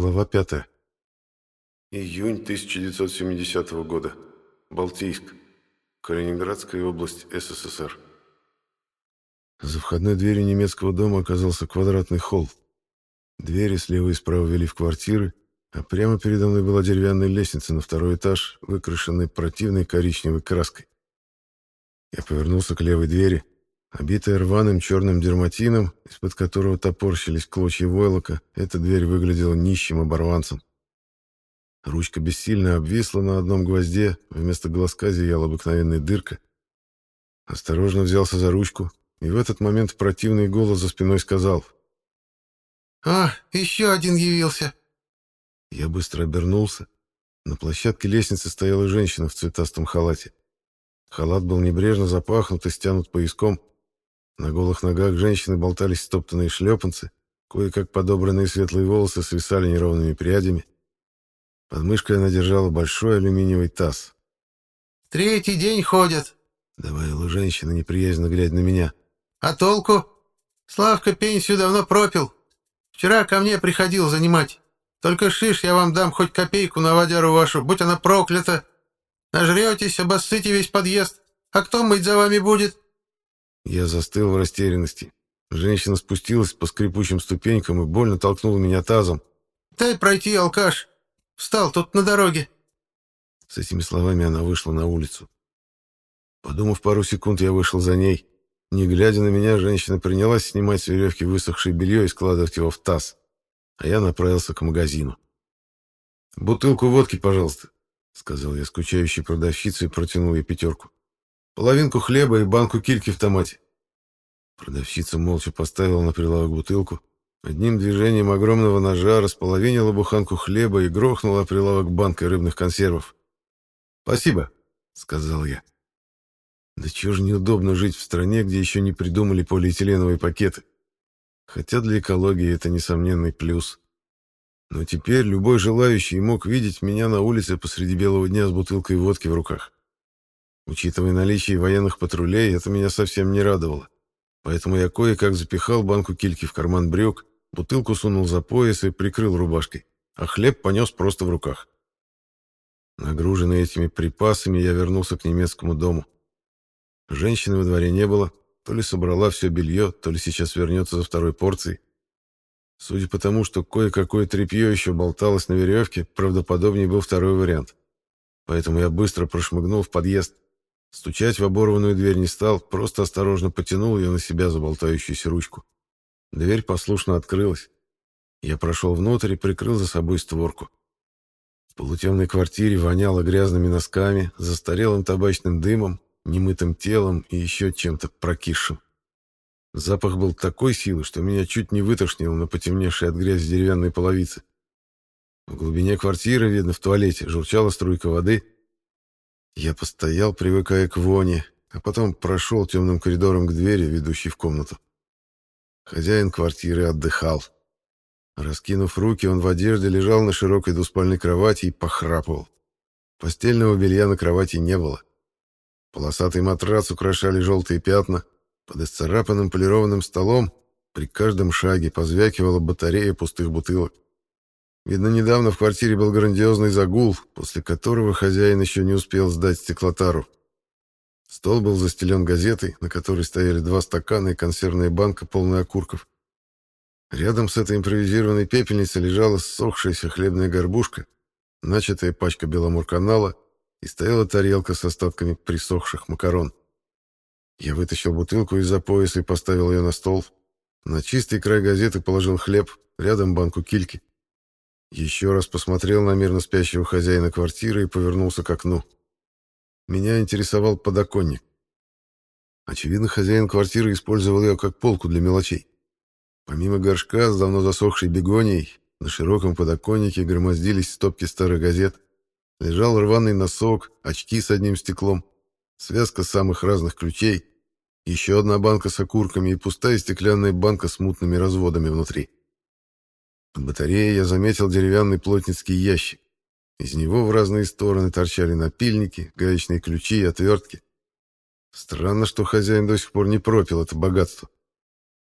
Глава 5. Июнь 1970 года. Балтийск. Калининградская область СССР. За входной дверью немецкого дома оказался квадратный холл. Двери слева и справа вели в квартиры, а прямо передо мной была деревянная лестница на второй этаж, выкрашенная противной коричневой краской. Я повернулся к левой двери. Обитая рваным черным дерматином, из-под которого топорщились клочья войлока, эта дверь выглядела нищим оборванцем. Ручка бессильно обвисла на одном гвозде, вместо глазка зияла обыкновенная дырка. Осторожно взялся за ручку, и в этот момент противный голос за спиной сказал. «А, еще один явился!» Я быстро обернулся. На площадке лестницы стояла женщина в цветастом халате. Халат был небрежно запахнут и стянут пояском. На голых ногах женщины болтались стоптанные шлепанцы, кое-как подобранные светлые волосы свисали неровными прядями. Под мышкой она держала большой алюминиевый таз. «Третий день ходят», — добавила женщина, неприязненно глядя на меня. «А толку? Славка пенсию давно пропил. Вчера ко мне приходил занимать. Только шиш, я вам дам хоть копейку на водяру вашу, будь она проклята. Нажретесь, обоссыте весь подъезд. А кто мыть за вами будет?» Я застыл в растерянности. Женщина спустилась по скрипучим ступенькам и больно толкнула меня тазом. «Дай пройти, алкаш! Встал тут на дороге!» С этими словами она вышла на улицу. Подумав пару секунд, я вышел за ней. Не глядя на меня, женщина принялась снимать с веревки высохшее белье и складывать его в таз. А я направился к магазину. «Бутылку водки, пожалуйста», — сказал я скучающей продавщице и протянул ей пятерку. Половинку хлеба и банку кильки в томате. Продавщица молча поставила на прилавок бутылку. Одним движением огромного ножа располовинила буханку хлеба и грохнула прилавок банкой рыбных консервов. «Спасибо», — сказал я. «Да чего же неудобно жить в стране, где еще не придумали полиэтиленовые пакеты. Хотя для экологии это несомненный плюс. Но теперь любой желающий мог видеть меня на улице посреди белого дня с бутылкой водки в руках. Учитывая наличие военных патрулей, это меня совсем не радовало. Поэтому я кое-как запихал банку кильки в карман брюк, бутылку сунул за пояс и прикрыл рубашкой, а хлеб понес просто в руках. Нагруженный этими припасами, я вернулся к немецкому дому. Женщины во дворе не было, то ли собрала все белье, то ли сейчас вернется за второй порцией. Судя по тому, что кое-какое тряпье еще болталось на веревке, правдоподобнее был второй вариант. Поэтому я быстро прошмыгнул в подъезд, Стучать в оборванную дверь не стал, просто осторожно потянул ее на себя за болтающуюся ручку. Дверь послушно открылась. Я прошел внутрь и прикрыл за собой створку. В полутемной квартире воняло грязными носками, застарелым табачным дымом, немытым телом и еще чем-то прокисшим. Запах был такой силы, что меня чуть не вытошнило на потемневшей от грязи деревянной половице. В глубине квартиры, видно, в туалете, журчала струйка воды — я постоял, привыкая к воне, а потом прошел темным коридором к двери, ведущей в комнату. Хозяин квартиры отдыхал. Раскинув руки, он в одежде лежал на широкой двуспальной кровати и похрапывал. Постельного белья на кровати не было. Полосатый матрац украшали желтые пятна. Под исцарапанным полированным столом при каждом шаге позвякивала батарея пустых бутылок. Видно, недавно в квартире был грандиозный загул, после которого хозяин еще не успел сдать стеклотару. Стол был застелен газетой, на которой стояли два стакана и консервная банка, полная окурков. Рядом с этой импровизированной пепельницей лежала ссохшаяся хлебная горбушка, начатая пачка беломурканала и стояла тарелка с остатками присохших макарон. Я вытащил бутылку из-за пояса и поставил ее на стол. На чистый край газеты положил хлеб, рядом банку кильки. Еще раз посмотрел на мирно спящего хозяина квартиры и повернулся к окну. Меня интересовал подоконник. Очевидно, хозяин квартиры использовал ее как полку для мелочей. Помимо горшка с давно засохшей бегонией, на широком подоконнике громоздились стопки старых газет. Лежал рваный носок, очки с одним стеклом, связка самых разных ключей, еще одна банка с окурками и пустая стеклянная банка с мутными разводами внутри. Под батареей я заметил деревянный плотницкий ящик. Из него в разные стороны торчали напильники, гаечные ключи и отвертки. Странно, что хозяин до сих пор не пропил это богатство.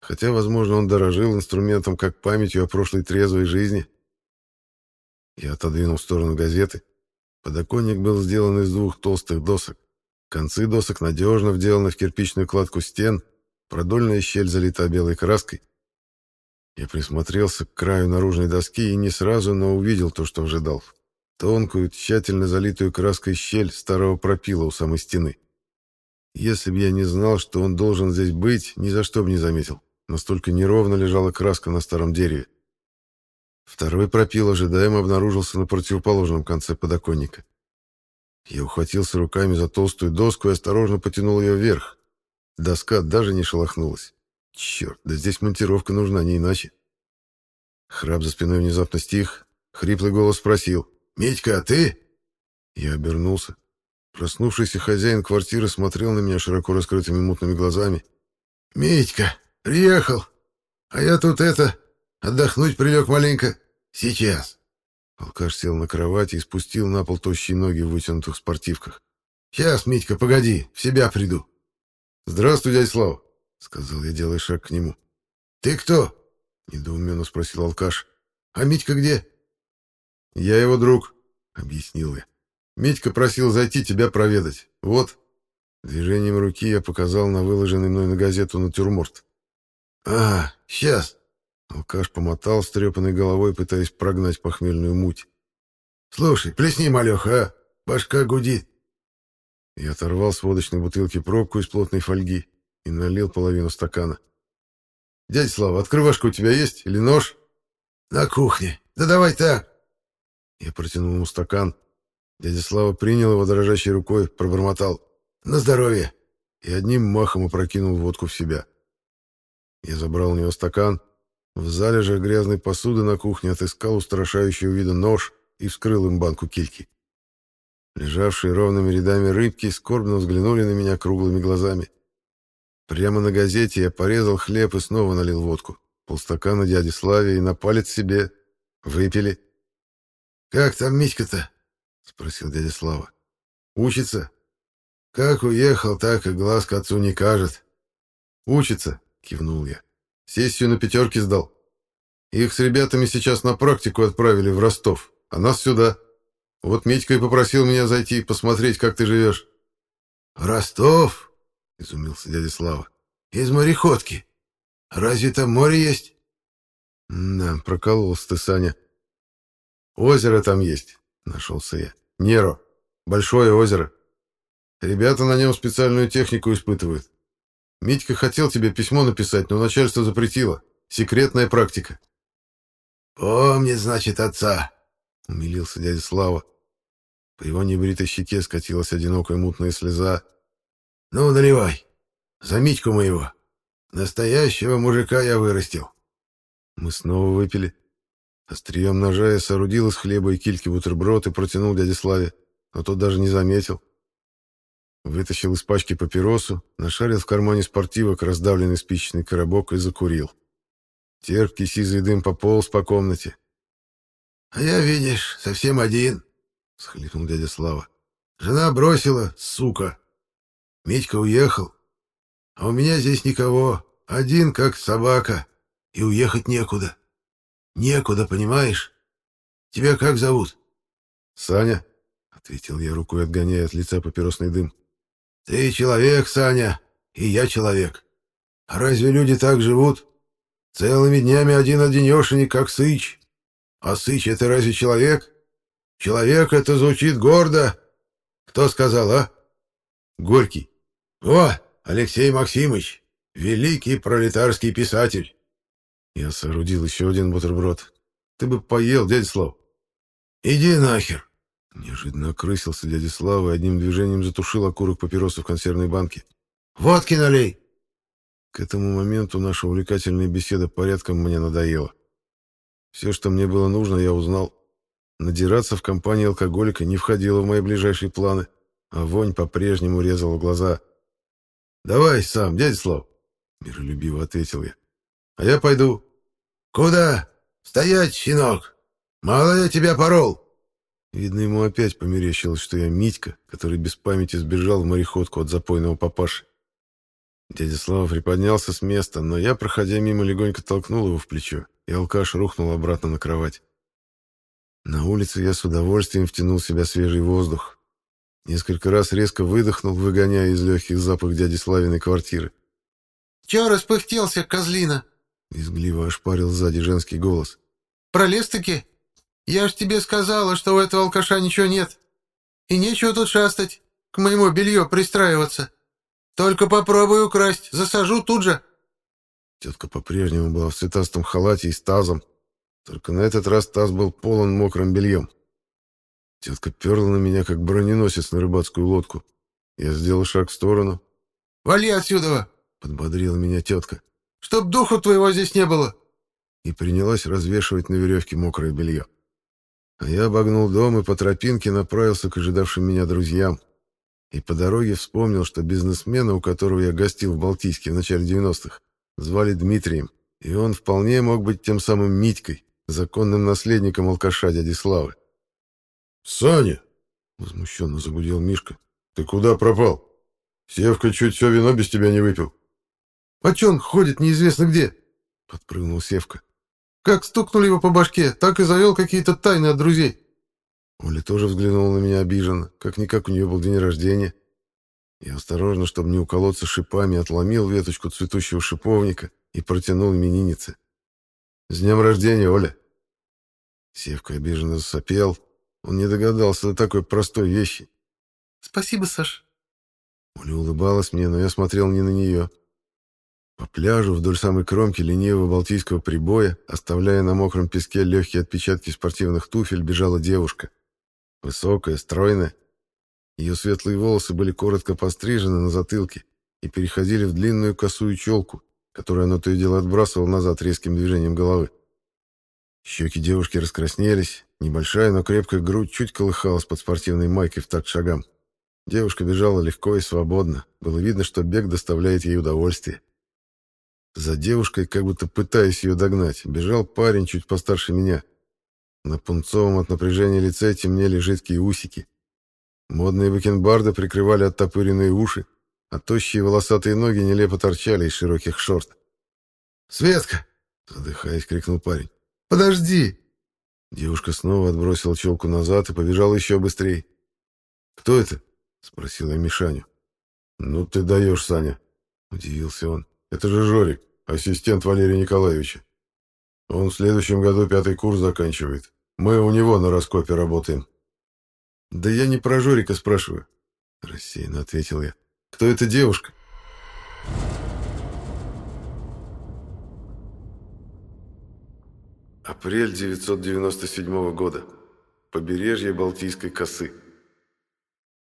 Хотя, возможно, он дорожил инструментом как памятью о прошлой трезвой жизни. Я отодвинул в сторону газеты. Подоконник был сделан из двух толстых досок. Концы досок надежно вделаны в кирпичную кладку стен, продольная щель залита белой краской. Я присмотрелся к краю наружной доски и не сразу, но увидел то, что ожидал. Тонкую, тщательно залитую краской щель старого пропила у самой стены. Если бы я не знал, что он должен здесь быть, ни за что бы не заметил. Настолько неровно лежала краска на старом дереве. Второй пропил ожидаемо обнаружился на противоположном конце подоконника. Я ухватился руками за толстую доску и осторожно потянул ее вверх. Доска даже не шелохнулась. Черт, да здесь монтировка нужна, не иначе. Храп за спиной внезапно стих. Хриплый голос спросил. «Митька, а ты?» Я обернулся. Проснувшийся хозяин квартиры смотрел на меня широко раскрытыми мутными глазами. «Митька, приехал. А я тут это... Отдохнуть прилег маленько. Сейчас». Алкаш сел на кровати и спустил на пол тощие ноги в вытянутых спортивках. «Сейчас, Митька, погоди, в себя приду». «Здравствуй, дядя Слава», — сказал я, делая шаг к нему. «Ты кто?» — недоуменно спросил алкаш. «А Митька где?» «Я его друг», — объяснил я. Митька просил зайти тебя проведать. Вот. Движением руки я показал на выложенный мной на газету натюрморт. А, сейчас. Алкаш помотал стрепанной головой, пытаясь прогнать похмельную муть. Слушай, плесни, малеха, а? Башка гудит. Я оторвал с водочной бутылки пробку из плотной фольги и налил половину стакана. «Дядя Слава, открывашка у тебя есть или нож?» «На кухне. Да давай так». Я протянул ему стакан, Дядя Слава принял его дрожащей рукой, пробормотал «На здоровье!» и одним махом опрокинул водку в себя. Я забрал у него стакан, в залежах грязной посуды на кухне отыскал устрашающего вида нож и вскрыл им банку кильки. Лежавшие ровными рядами рыбки скорбно взглянули на меня круглыми глазами. Прямо на газете я порезал хлеб и снова налил водку. Полстакана дяде Славе и на палец себе. Выпили. «Как там Митька-то?» — спросил дядя Слава. «Учится?» «Как уехал, так и глаз к отцу не кажет». «Учится», — кивнул я. «Сессию на пятерке сдал. Их с ребятами сейчас на практику отправили в Ростов, а нас сюда. Вот Митька и попросил меня зайти и посмотреть, как ты живешь». «Ростов?» — изумился дядя Слава. «Из мореходки. Разве там море есть?» «Да, прокололся ты, Саня. Озеро там есть. Нашелся я. Неро. Большое озеро. Ребята на нем специальную технику испытывают. Митька хотел тебе письмо написать, но начальство запретило. Секретная практика. «Помнит, значит, отца», — умилился дядя Слава. По его небритой щеке скатилась одинокая мутная слеза. «Ну, наливай. За Митьку моего. Настоящего мужика я вырастил». Мы снова выпили. Острием ножа я соорудил из хлеба и кильки бутерброд и протянул дяде Славе, но тот даже не заметил. Вытащил из пачки папиросу, нашарил в кармане спортивок раздавленный спичечный коробок и закурил. Терпкий сизый дым пополз по комнате. — А я, видишь, совсем один, — схлипнул дядя Слава. — Жена бросила, сука. Митька уехал. А у меня здесь никого, один как собака, и уехать некуда. — Некуда, понимаешь? Тебя как зовут? Саня, ответил я рукой, отгоняя от лица папиросный дым. Ты человек, Саня, и я человек. А разве люди так живут? Целыми днями один-одинешенек, как Сыч. А Сыч — это разве человек? Человек — это звучит гордо. Кто сказал, а? Горький. О, Алексей Максимович, великий пролетарский писатель. Я соорудил еще один бутерброд. Ты бы поел, дядя Слав. Иди нахер. Неожиданно окрысился дядя Слава и одним движением затушил окурок папироса в консервной банке. «Водки налей!» К этому моменту наша увлекательная беседа порядком мне надоела. Все, что мне было нужно, я узнал. Надираться в компании алкоголика не входило в мои ближайшие планы, а вонь по-прежнему резала глаза. «Давай сам, дядя Слав!» — миролюбиво ответил я. А я пойду. Куда? Стоять, щенок! Мало я тебя порол. Видно, ему опять померещилось, что я Митька, который без памяти сбежал в мореходку от запойного папаши. Дядя Слава приподнялся с места, но я, проходя мимо, легонько толкнул его в плечо, и алкаш рухнул обратно на кровать. На улице я с удовольствием втянул в себя свежий воздух. Несколько раз резко выдохнул, выгоняя из легких запах дяди Славиной квартиры. «Чё распыхтелся, козлина?» — визгливо ошпарил сзади женский голос. «Пролез-таки? Я ж тебе сказала, что у этого алкаша ничего нет. И нечего тут шастать, к моему белью пристраиваться. Только попробуй украсть, засажу тут же». Тетка по-прежнему была в цветастом халате и с тазом, только на этот раз таз был полон мокрым бельем. Тетка перла на меня, как броненосец на рыбацкую лодку. Я сделал шаг в сторону. «Вали отсюда!» — подбодрила меня тетка. «Чтоб духу твоего здесь не было!» И принялась развешивать на веревке мокрое белье. А я обогнул дом и по тропинке направился к ожидавшим меня друзьям. И по дороге вспомнил, что бизнесмена, у которого я гостил в Балтийске в начале 90-х, звали Дмитрием, и он вполне мог быть тем самым Митькой, законным наследником алкаша дяди Славы. «Саня!» — возмущенно загудел Мишка. «Ты куда пропал? Севка чуть все вино без тебя не выпил». «А че он ходит неизвестно где?» — подпрыгнул Севка. «Как стукнули его по башке, так и завел какие-то тайны от друзей». Оля тоже взглянула на меня обиженно, как-никак у нее был день рождения. Я осторожно, чтобы не уколоться шипами, отломил веточку цветущего шиповника и протянул имениннице. «С днем рождения, Оля!» Севка обиженно засопел, он не догадался до такой простой вещи. «Спасибо, Саш». Оля улыбалась мне, но я смотрел не на нее. По пляжу вдоль самой кромки ленивого балтийского прибоя, оставляя на мокром песке легкие отпечатки спортивных туфель, бежала девушка. Высокая, стройная. Ее светлые волосы были коротко пострижены на затылке и переходили в длинную косую челку, которую она то и дело отбрасывала назад резким движением головы. Щеки девушки раскраснелись, небольшая, но крепкая грудь чуть колыхалась под спортивной майкой в такт шагам. Девушка бежала легко и свободно, было видно, что бег доставляет ей удовольствие. За девушкой, как будто пытаясь ее догнать, бежал парень чуть постарше меня. На пунцовом от напряжения лице темнели жидкие усики. Модные бакенбарды прикрывали оттопыренные уши, а тощие волосатые ноги нелепо торчали из широких шорт. «Светка!» — задыхаясь, крикнул парень. Подожди!» Девушка снова отбросила челку назад и побежала еще быстрее. «Кто это?» — спросил я Мишаню. «Ну ты даешь, Саня!» — удивился он. «Это же Жорик, ассистент Валерия Николаевича. Он в следующем году пятый курс заканчивает. Мы у него на раскопе работаем». «Да я не про Жорика спрашиваю», — рассеянно ответил я. «Кто эта девушка?» Апрель 997 года. Побережье Балтийской косы.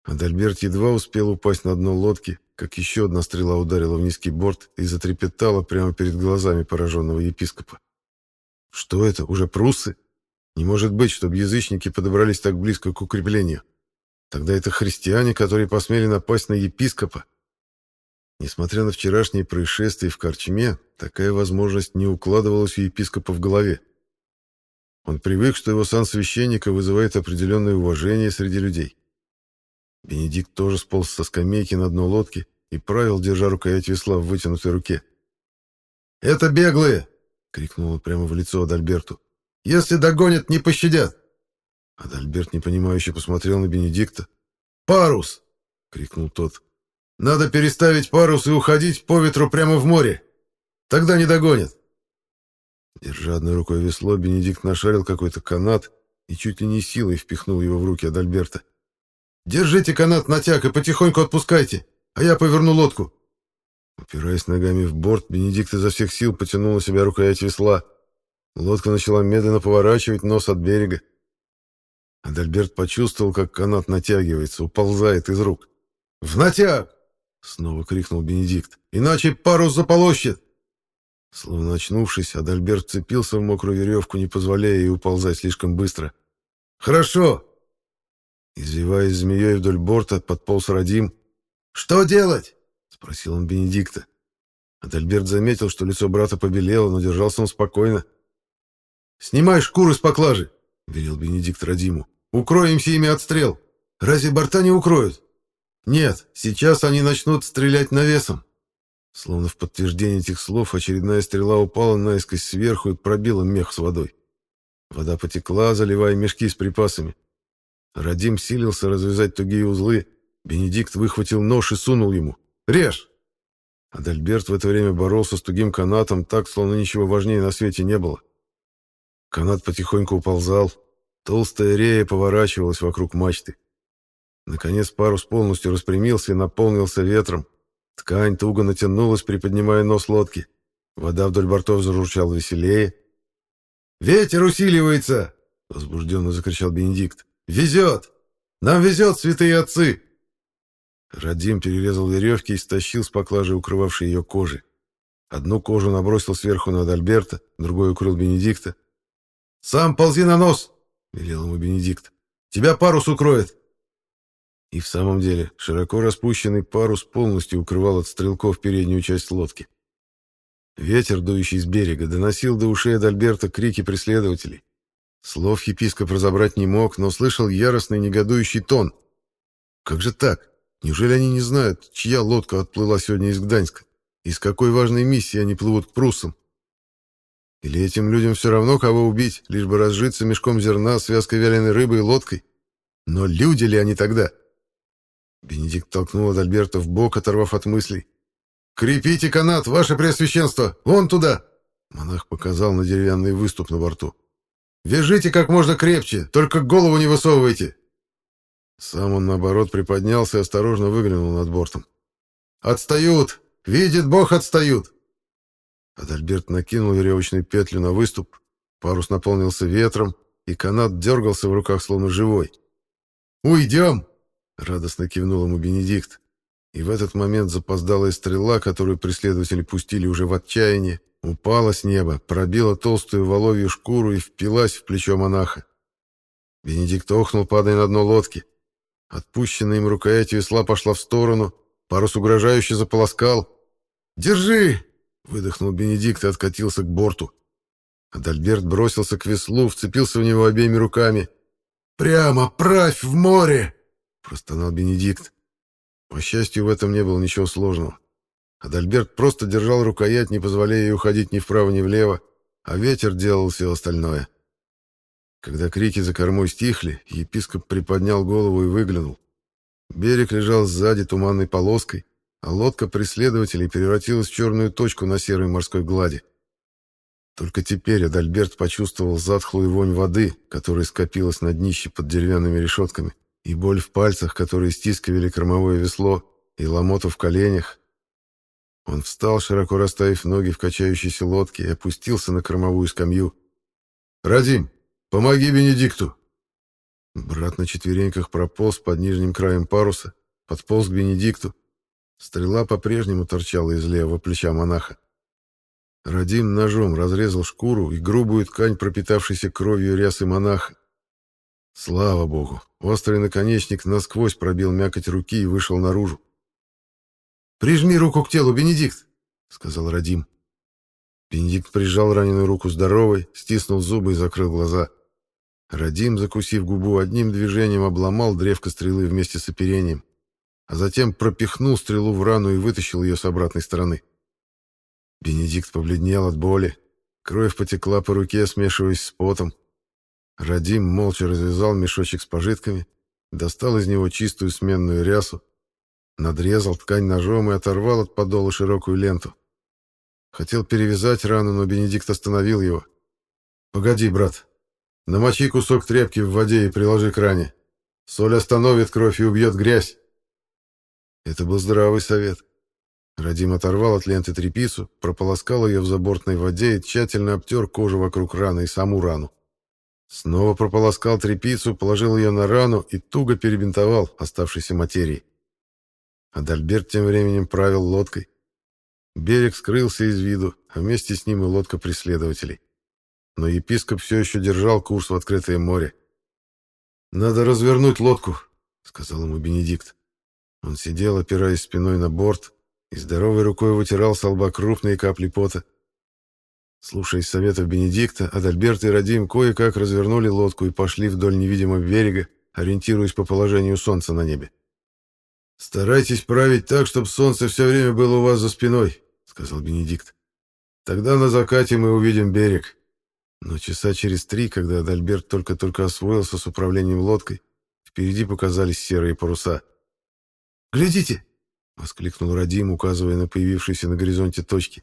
Адальберт едва успел упасть на дно лодки, как еще одна стрела ударила в низкий борт и затрепетала прямо перед глазами пораженного епископа. Что это, уже пруссы? Не может быть, чтобы язычники подобрались так близко к укреплению. Тогда это христиане, которые посмели напасть на епископа. Несмотря на вчерашние происшествия в Корчме, такая возможность не укладывалась у епископа в голове. Он привык, что его сан священника вызывает определенное уважение среди людей. Бенедикт тоже сполз со скамейки на дно лодки и правил, держа рукоять весла в вытянутой руке. «Это беглые!» — крикнул он прямо в лицо Адальберту. «Если догонят, не пощадят!» Адальберт непонимающе посмотрел на Бенедикта. «Парус!» — крикнул тот. «Надо переставить парус и уходить по ветру прямо в море. Тогда не догонят!» Держа одной рукой весло, Бенедикт нашарил какой-то канат и чуть ли не силой впихнул его в руки Адальберта. «Держите канат натяг и потихоньку отпускайте, а я поверну лодку». Упираясь ногами в борт, Бенедикт изо всех сил потянул на себя рукоять весла. Лодка начала медленно поворачивать нос от берега. Адальберт почувствовал, как канат натягивается, уползает из рук. «В натяг!» — снова крикнул Бенедикт. «Иначе парус заполощет!» Словно очнувшись, Адальберт цепился в мокрую веревку, не позволяя ей уползать слишком быстро. «Хорошо!» Извиваясь змеей вдоль борта, подполз Радим. «Что делать?» — спросил он Бенедикта. Адальберт заметил, что лицо брата побелело, но держался он спокойно. «Снимай шкуры с поклажи!» — велел Бенедикт Радиму. «Укроемся ими от стрел. Разве борта не укроют?» «Нет, сейчас они начнут стрелять навесом. Словно в подтверждение этих слов очередная стрела упала наискось сверху и пробила мех с водой. Вода потекла, заливая мешки с припасами. Радим силился развязать тугие узлы. Бенедикт выхватил нож и сунул ему. «Режь!» Адальберт в это время боролся с тугим канатом так, словно ничего важнее на свете не было. Канат потихоньку уползал. Толстая рея поворачивалась вокруг мачты. Наконец парус полностью распрямился и наполнился ветром. Ткань туго натянулась, приподнимая нос лодки. Вода вдоль бортов зарурчала веселее. «Ветер усиливается!» — возбужденно закричал Бенедикт. «Везет! Нам везет, святые отцы!» Радим перерезал веревки и стащил с поклажи, укрывавшей ее кожи. Одну кожу набросил сверху над Альберта, другой укрыл Бенедикта. «Сам ползи на нос!» — велел ему Бенедикт. «Тебя парус укроет!» И в самом деле, широко распущенный парус полностью укрывал от стрелков переднюю часть лодки. Ветер, дующий с берега, доносил до ушей Адальберта крики преследователей. Слов епископ разобрать не мог, но слышал яростный негодующий тон. Как же так? Неужели они не знают, чья лодка отплыла сегодня из Гданьска? И с какой важной миссией они плывут к пруссам? Или этим людям все равно, кого убить, лишь бы разжиться мешком зерна, связкой вяленой рыбы и лодкой? Но люди ли они тогда? Бенедикт толкнул Адальберта в бок, оторвав от мыслей. «Крепите канат, ваше преосвященство! Вон туда!» Монах показал на деревянный выступ на борту. «Вяжите как можно крепче, только голову не высовывайте!» Сам он, наоборот, приподнялся и осторожно выглянул над бортом. «Отстают! Видит Бог, отстают!» Адальберт накинул веревочную петлю на выступ, парус наполнился ветром, и канат дергался в руках, словно живой. «Уйдем!» — радостно кивнул ему Бенедикт. И в этот момент запоздалая стрела, которую преследователи пустили уже в отчаянии, упала с неба, пробила толстую воловью шкуру и впилась в плечо монаха. Бенедикт охнул, падая на дно лодки. Отпущенная им рукоять весла пошла в сторону, парус угрожающе заполоскал. «Держи!» — выдохнул Бенедикт и откатился к борту. Адальберт бросился к веслу, вцепился в него обеими руками. «Прямо правь в море!» — простонал Бенедикт. По счастью, в этом не было ничего сложного. Адальберт просто держал рукоять, не позволяя ей уходить ни вправо, ни влево, а ветер делал все остальное. Когда крики за кормой стихли, епископ приподнял голову и выглянул. Берег лежал сзади туманной полоской, а лодка преследователей превратилась в черную точку на серой морской глади. Только теперь Адальберт почувствовал затхлую вонь воды, которая скопилась на днище под деревянными решетками и боль в пальцах, которые стискивали кормовое весло, и ломоту в коленях. Он встал, широко расставив ноги в качающейся лодке, и опустился на кормовую скамью. «Радим, помоги Бенедикту!» Брат на четвереньках прополз под нижним краем паруса, подполз к Бенедикту. Стрела по-прежнему торчала из левого плеча монаха. Радим ножом разрезал шкуру и грубую ткань, пропитавшейся кровью рясы монаха. Слава богу, острый наконечник насквозь пробил мякоть руки и вышел наружу. «Прижми руку к телу, Бенедикт!» — сказал Радим. Бенедикт прижал раненую руку здоровой, стиснул зубы и закрыл глаза. Радим, закусив губу, одним движением обломал древко стрелы вместе с оперением, а затем пропихнул стрелу в рану и вытащил ее с обратной стороны. Бенедикт побледнел от боли. Кровь потекла по руке, смешиваясь с потом. Радим молча развязал мешочек с пожитками, достал из него чистую сменную рясу, надрезал ткань ножом и оторвал от подола широкую ленту. Хотел перевязать рану, но Бенедикт остановил его. «Погоди, брат. Намочи кусок тряпки в воде и приложи к ране. Соль остановит кровь и убьет грязь». Это был здравый совет. Радим оторвал от ленты тряпицу, прополоскал ее в забортной воде и тщательно обтер кожу вокруг раны и саму рану. Снова прополоскал тряпицу, положил ее на рану и туго перебинтовал оставшейся материей. Адальберт тем временем правил лодкой. Берег скрылся из виду, а вместе с ним и лодка преследователей. Но епископ все еще держал курс в открытое море. «Надо развернуть лодку», — сказал ему Бенедикт. Он сидел, опираясь спиной на борт, и здоровой рукой вытирал с лба крупные капли пота. Слушаясь советов Бенедикта, Адальберт и Радим кое-как развернули лодку и пошли вдоль невидимого берега, ориентируясь по положению солнца на небе. «Старайтесь править так, чтобы солнце все время было у вас за спиной», — сказал Бенедикт. «Тогда на закате мы увидим берег. Но часа через три, когда Адальберт только-только освоился с управлением лодкой, впереди показались серые паруса. «Глядите!» — воскликнул Радим, указывая на появившиеся на горизонте точки.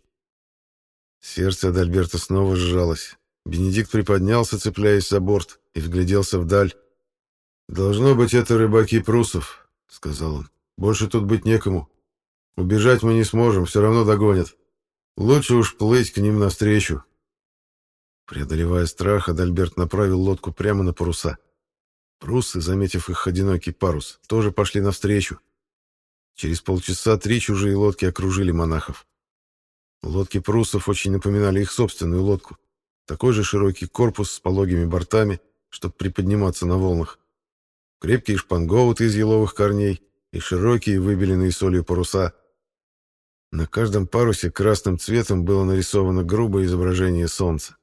Сердце Адальберта снова сжалось. Бенедикт приподнялся, цепляясь за борт, и вгляделся вдаль. «Должно быть, это рыбаки прусов», — сказал он. «Больше тут быть некому. Убежать мы не сможем, все равно догонят. Лучше уж плыть к ним навстречу». Преодолевая страх, Адальберт направил лодку прямо на паруса. Прусы, заметив их одинокий парус, тоже пошли навстречу. Через полчаса три чужие лодки окружили монахов. Лодки прусов очень напоминали их собственную лодку. Такой же широкий корпус с пологими бортами, чтобы приподниматься на волнах. Крепкие шпангоуты из еловых корней и широкие выбеленные солью паруса. На каждом парусе красным цветом было нарисовано грубое изображение солнца.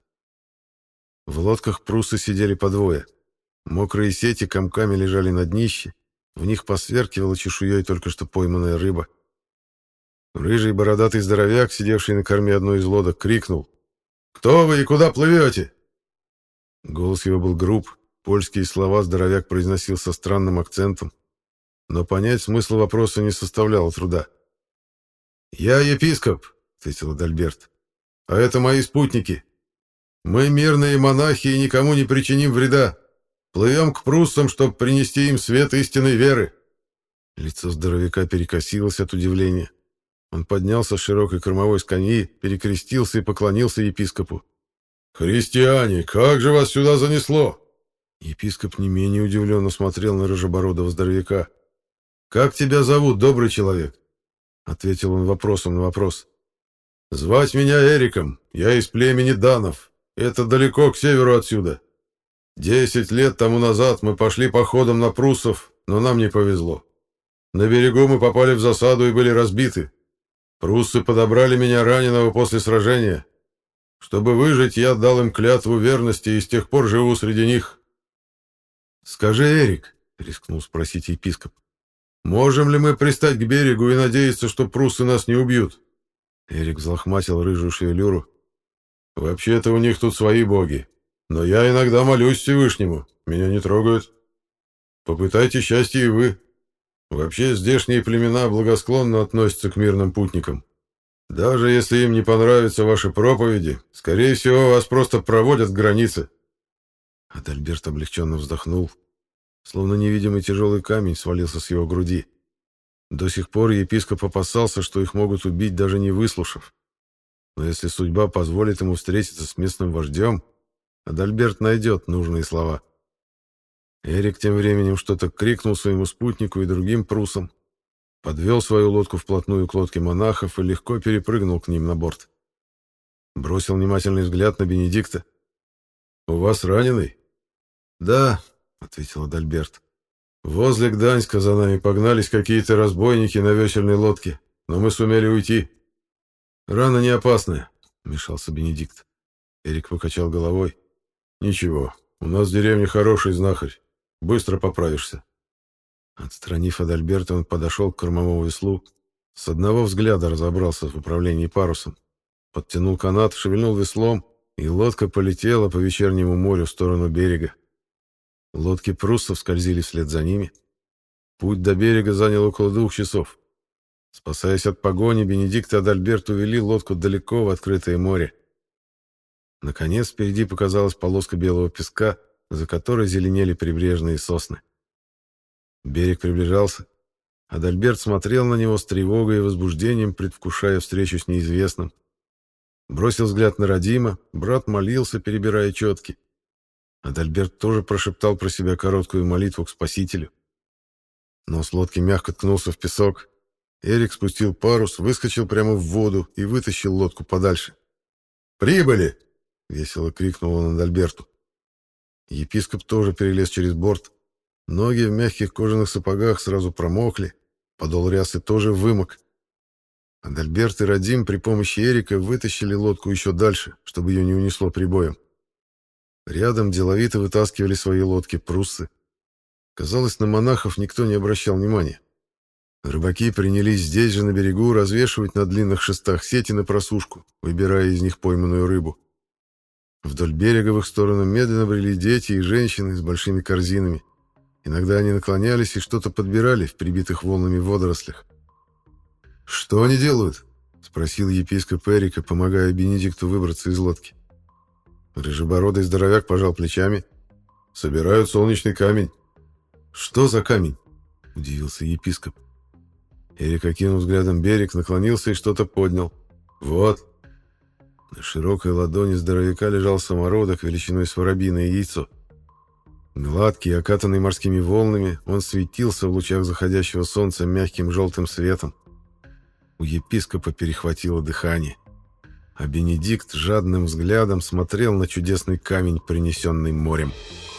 В лодках прусы сидели по двое. Мокрые сети комками лежали на днище, в них посверкивала чешуей только что пойманная рыба. Рыжий бородатый здоровяк, сидевший на корме одной из лодок, крикнул. «Кто вы и куда плывете?» Голос его был груб, польские слова здоровяк произносил со странным акцентом, но понять смысл вопроса не составляло труда. «Я епископ», — ответил Адальберт, — «а это мои спутники. Мы мирные монахи и никому не причиним вреда. Плывем к пруссам, чтобы принести им свет истинной веры». Лицо здоровяка перекосилось от удивления. Он поднялся с широкой кормовой скамьи, перекрестился и поклонился епископу. «Христиане, как же вас сюда занесло?» Епископ не менее удивленно смотрел на рыжебородого здоровяка. «Как тебя зовут, добрый человек?» Ответил он вопросом на вопрос. «Звать меня Эриком. Я из племени Данов. Это далеко к северу отсюда. Десять лет тому назад мы пошли походом на пруссов, но нам не повезло. На берегу мы попали в засаду и были разбиты. Пруссы подобрали меня раненого после сражения. Чтобы выжить, я дал им клятву верности и с тех пор живу среди них. «Скажи, Эрик», — рискнул спросить епископ, — «можем ли мы пристать к берегу и надеяться, что пруссы нас не убьют?» Эрик взлохматил рыжую шевелюру Вообще-то у них тут свои боги. Но я иногда молюсь Всевышнему. Меня не трогают. Попытайте счастье и вы. Вообще здешние племена благосклонно относятся к мирным путникам. Даже если им не понравятся ваши проповеди, скорее всего, вас просто проводят к границе. Адальберт облегченно вздохнул. Словно невидимый тяжелый камень свалился с его груди. До сих пор епископ опасался, что их могут убить, даже не выслушав. Но если судьба позволит ему встретиться с местным вождем, Адальберт найдет нужные слова. Эрик тем временем что-то крикнул своему спутнику и другим прусам, подвел свою лодку вплотную к лодке монахов и легко перепрыгнул к ним на борт. Бросил внимательный взгляд на Бенедикта. «У вас раненый?» «Да», — ответил Адальберт. «Возле Гданьска за нами погнались какие-то разбойники на весельной лодке, но мы сумели уйти. «Рана не опасная», — вмешался Бенедикт. Эрик покачал головой. «Ничего, у нас в деревне хороший знахарь. Быстро поправишься». Отстранив Адальберта, он подошел к кормовому веслу. С одного взгляда разобрался в управлении парусом. Подтянул канат, шевельнул веслом, и лодка полетела по вечернему морю в сторону берега. Лодки пруссов скользили вслед за ними. Путь до берега занял около двух часов. Спасаясь от погони, Бенедикт и Адальберт увели лодку далеко в открытое море. Наконец, впереди показалась полоска белого песка, за которой зеленели прибрежные сосны. Берег приближался. Адальберт смотрел на него с тревогой и возбуждением, предвкушая встречу с неизвестным. Бросил взгляд на Родима, брат молился, перебирая четки. Адальберт тоже прошептал про себя короткую молитву к Спасителю. Нос лодки мягко ткнулся в песок, Эрик спустил парус, выскочил прямо в воду и вытащил лодку подальше. «Прибыли!» — весело крикнул он Альберту. Епископ тоже перелез через борт. Ноги в мягких кожаных сапогах сразу промокли, подол рясы тоже вымок. Адальберт и Радим при помощи Эрика вытащили лодку еще дальше, чтобы ее не унесло прибоем. Рядом деловито вытаскивали свои лодки пруссы. Казалось, на монахов никто не обращал внимания. Рыбаки принялись здесь же на берегу развешивать на длинных шестах сети на просушку, выбирая из них пойманную рыбу. Вдоль берега в их сторону медленно брели дети и женщины с большими корзинами. Иногда они наклонялись и что-то подбирали в прибитых волнами водорослях. «Что они делают?» — спросил епископ Эрика, помогая Бенедикту выбраться из лодки. Рыжебородый здоровяк пожал плечами. «Собирают солнечный камень». «Что за камень?» — удивился епископ. Эрик окинул взглядом берег, наклонился и что-то поднял. «Вот». На широкой ладони здоровяка лежал самородок величиной с воробьиное яйцо. Гладкий, окатанный морскими волнами, он светился в лучах заходящего солнца мягким желтым светом. У епископа перехватило дыхание, а Бенедикт жадным взглядом смотрел на чудесный камень, принесенный морем. «Камень»